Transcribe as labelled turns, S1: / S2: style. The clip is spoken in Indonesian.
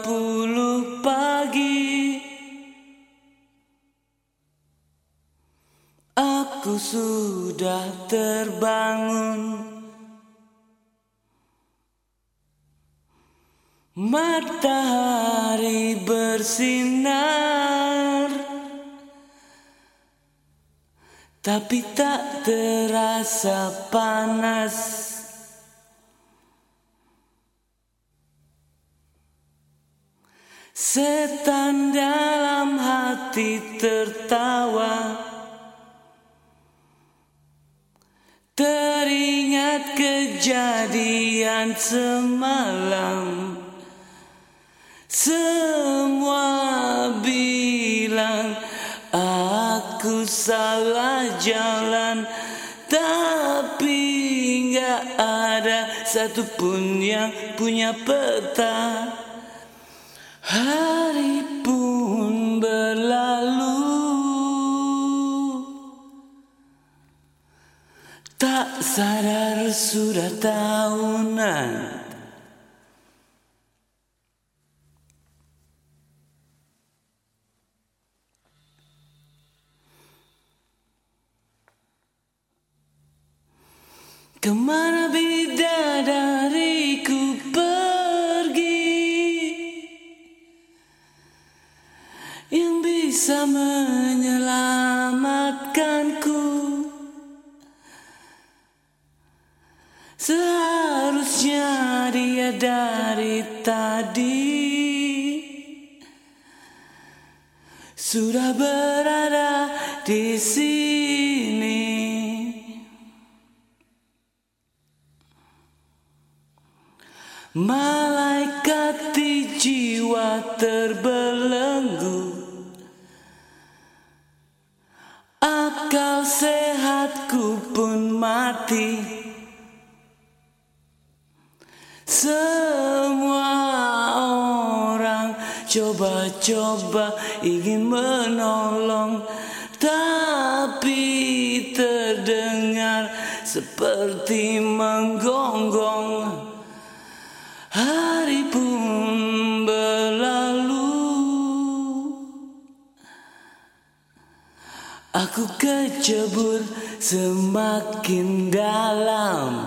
S1: puluh pagi. Aku sudah terbangun. Matahari bersinar. Tapi tak terasa panas Setan dalam hati tertawa. Teringat kejadian semalam. Semua bilang aku salah jalan. Tapi gak ada satupun yang punya peta Hari pun berlalu. Tak sadar sudah tahunan. Ke mana bidadariku bisa menyelamatkanku. Seharusnya dia dari tadi Sudah berada di sini. Malaikat di jiwa terbelenggu Akal sehatku pun mati. Semua orang coba-coba ingin menolong Tapi terdengar seperti menggonggong. Hari pun Aku kecebur semakin dalam